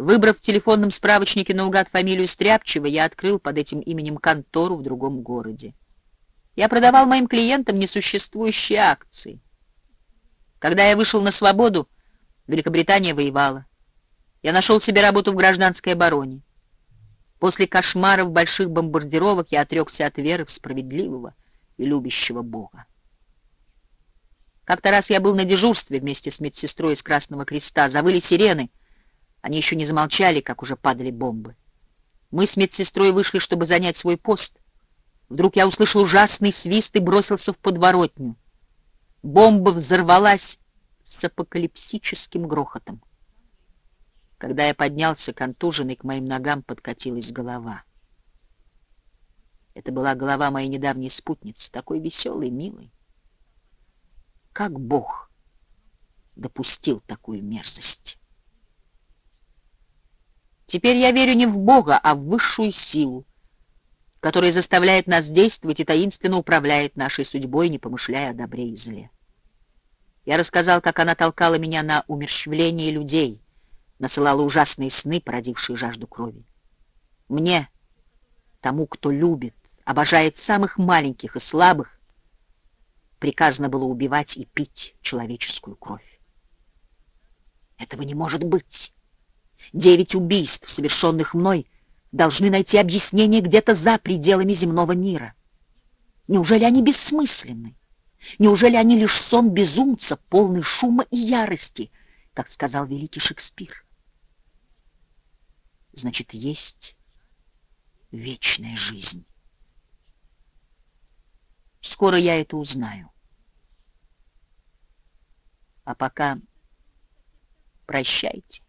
Выбрав в телефонном справочнике наугад фамилию Стряпчева, я открыл под этим именем контору в другом городе. Я продавал моим клиентам несуществующие акции. Когда я вышел на свободу, Великобритания воевала. Я нашел себе работу в гражданской обороне. После кошмаров больших бомбардировок я отрекся от веры в справедливого и любящего Бога. Как-то раз я был на дежурстве вместе с медсестрой из Красного Креста. Завыли сирены. Они еще не замолчали, как уже падали бомбы. Мы с медсестрой вышли, чтобы занять свой пост. Вдруг я услышал ужасный свист и бросился в подворотню. Бомба взорвалась с апокалипсическим грохотом. Когда я поднялся, контуженный, к моим ногам подкатилась голова. Это была голова моей недавней спутницы, такой веселой, милой. Как Бог допустил такую мерзость? Теперь я верю не в Бога, а в высшую силу, которая заставляет нас действовать и таинственно управляет нашей судьбой, не помышляя о добре и зле. Я рассказал, как она толкала меня на умерщвление людей, насылала ужасные сны, породившие жажду крови. Мне, тому, кто любит, обожает самых маленьких и слабых, приказано было убивать и пить человеческую кровь. Этого не может быть. Девять убийств, совершенных мной, должны найти объяснение где-то за пределами земного мира. Неужели они бессмысленны? Неужели они лишь сон безумца, полный шума и ярости, как сказал великий Шекспир? Значит, есть вечная жизнь. Скоро я это узнаю. А пока прощайте.